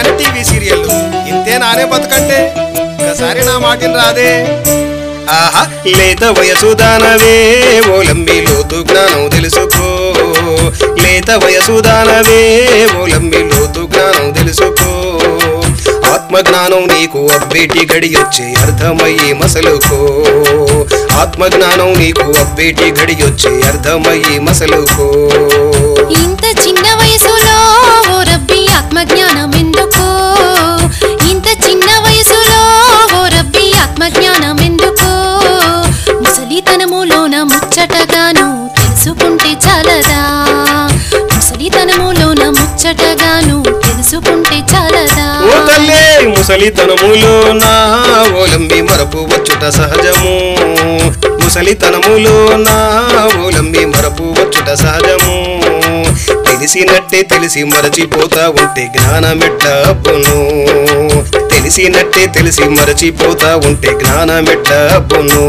కానీ TV serial ఇంతే నానే బతుకంటే. ఒకసారి నా మాటిని రాదే. ఆహా లేత వయసు దానవే ఓలంబి లోతు జ్ఞానం తెలుసుకో. లేత వయసు దానవే ఓలంబి లోతు జ్ఞానం తెలుసుకో. ఆత్మజ్ఞానం నీకు అబ్బేటి గడియొచ్చే అర్థమయ్యి మసలుకో. ఆత్మజ్ఞానం నీకు అబ్బేటి గడియొచ్చే అర్థమయ్యి మసలుకో. ఇంత చిన్న వయసులో ఆత్మజ్ఞానం ఎందుకు ఇంత చిన్న వయసులో ఓ రబ్బీ ఆత్మజ్ఞానం ఎందుకు ముసలితనములోన ముచ్చటగాను తెలుసుకుంటే చాలదా? ముసలితనములోన ముచ్చటగాను తెలుసుకుంటే చాలదా? ఓ తల్లే ముసలితనములో ఓలంబి మరపు వచ్చుట సహజము. ముసలితనములో నా ఓలంబి మరపు వచ్చుట సహజము. తెలిసినట్టే తెలిసి మరచిపోతా ఉంటే జ్ఞానమెట్ట అబ్బును తెలిసినట్టే తెలిసి మరచిపోతా ఉంటే జ్ఞానమెట్ట అబ్బును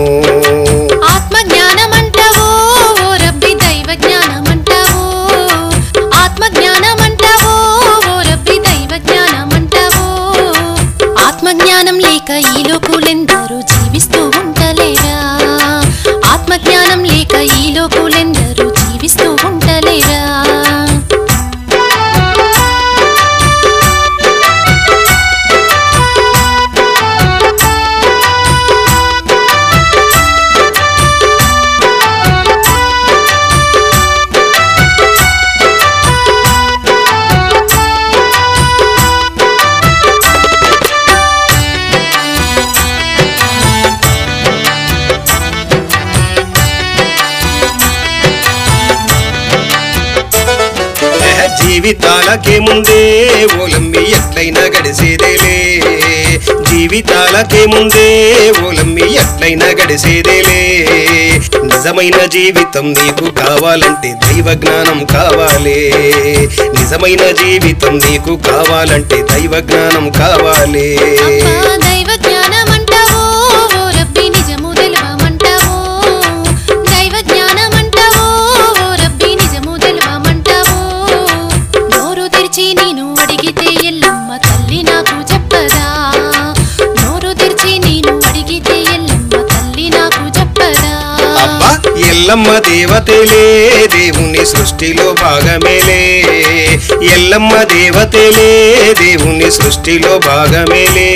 జీవితాలకేముందే? ఓలమ్మి ఎట్లయినా గడిసేదేలే. జీవితాలకేముందే? ఓలమ్మి ఎట్లయినా గడిసేదేలే. నిజమైన జీవితం నీకు కావాలంటే దైవ జ్ఞానం కావాలి. నిజమైన జీవితం నీకు కావాలంటే దైవ జ్ఞానం కావాలి. ఎల్లమ్మ దేవతలే దేవుని సృష్టిలో భాగమేలే. ఎల్లమ్మ దేవతలే దేవుని సృష్టిలో భాగమేలే.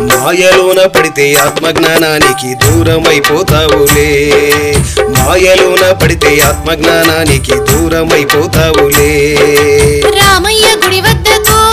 మాయలోన పడితే ఆత్మజ్ఞానానికి దూరమైపోతావులే. మాయలోన పడితే ఆత్మజ్ఞానానికి దూరమైపోతావులే. రామయ్య గుడి వద్దకు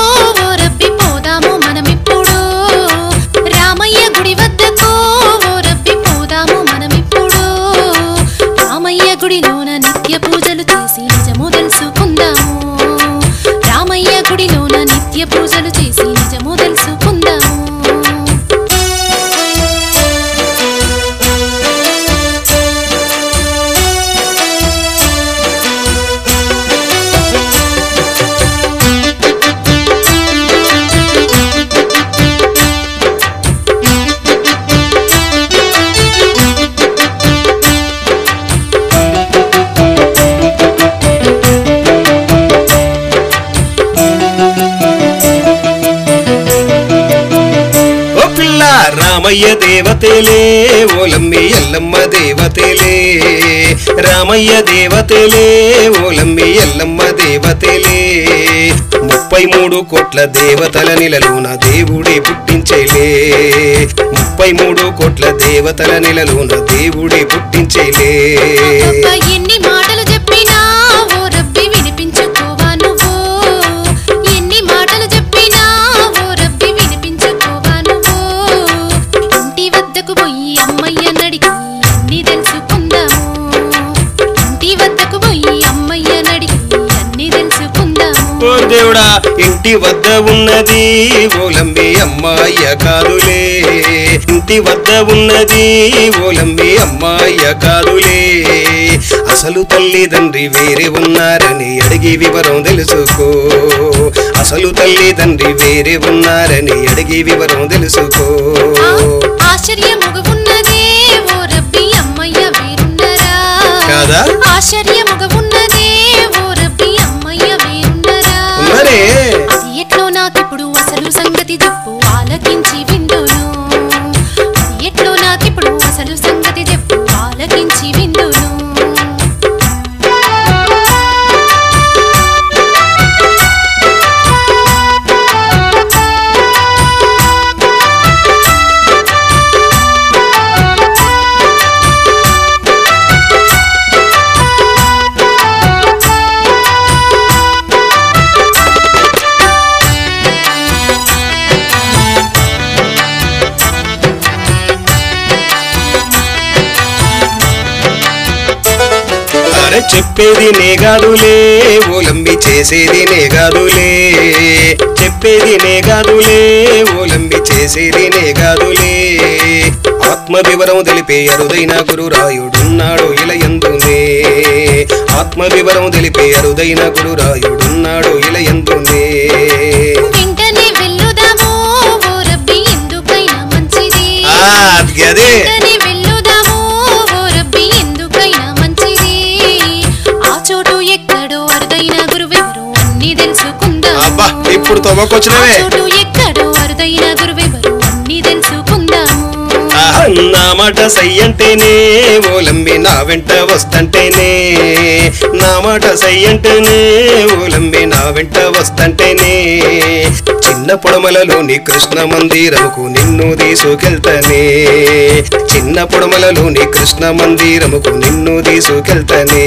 రామయ్య దేవతలే ఓలమ్మి ఎల్లమ్మ దేవతలే. రామయ్య దేవతలే ఓలమ్మి ఎల్లమ్మ దేవతలే. ముప్పై మూడు కోట్ల దేవతల నిలలోన దేవుడే పుట్టించేలే. ముప్పై మూడు కోట్ల దేవతల నిలలోన దేవుడే పుట్టించేలే. ఓ దేవుడా ఇంటి వద్ద ఉన్నది ఓలంబి అమ్మాయ్య కాదులే. ఇంటి వద్ద ఉన్నది ఓలంబి అమ్మాయ్య కాదులే. అసలు తల్లిదండ్రి వేరే ఉన్నారని అడిగి వివరం తెలుసుకో. అసలు తల్లిదండ్రి వేరే ఉన్నారని అడిగి వివరం తెలుసుకో. ఆ, ఆశ్చర్యముగా ఉన్నదే ఓ రబ్బి అమ్మయ్య వేరున్నరా? కాదా? ఆశ్చర్యముగా చెప్పేది నే కాదులే ఓలంబి చేసేది నే కాదులే చెప్పేది నే కాదులే ఓలంబి చేసేది నే కాదులే ఆత్మ వివరం తెలిపే అరుదైన గురురాయుడున్నాడు ఇలా ఎందునే. ఆత్మ వివరం తెలిపే అరుదైన గురురాయుడున్నాడు ఇలా ఎందునే. వెంటనే వెళ్ళుదాము. ఓ రబ్బి ఎందుకైనా మంచిది. ఆ, అది అబ్బా ఇప్పుడు చోటు ఎక్కడో అరుదైన గురువెవరు అన్ని తెలుసుకుందాము. ఆహా, నా మాట సయ్యంటేనే ఓలంబి నా వెంట వస్తంటేనే. నా మాట సయ్యంటేనే ఓలంబి నా వెంట వస్తంటేనే. చిన్న పొడమలలోని కృష్ణ మందిరముకు నిన్ను తీసుకెళ్తానే. చిన్న పొడమలలోని కృష్ణ మందిరముకు నిన్ను తీసుకెళ్తానే.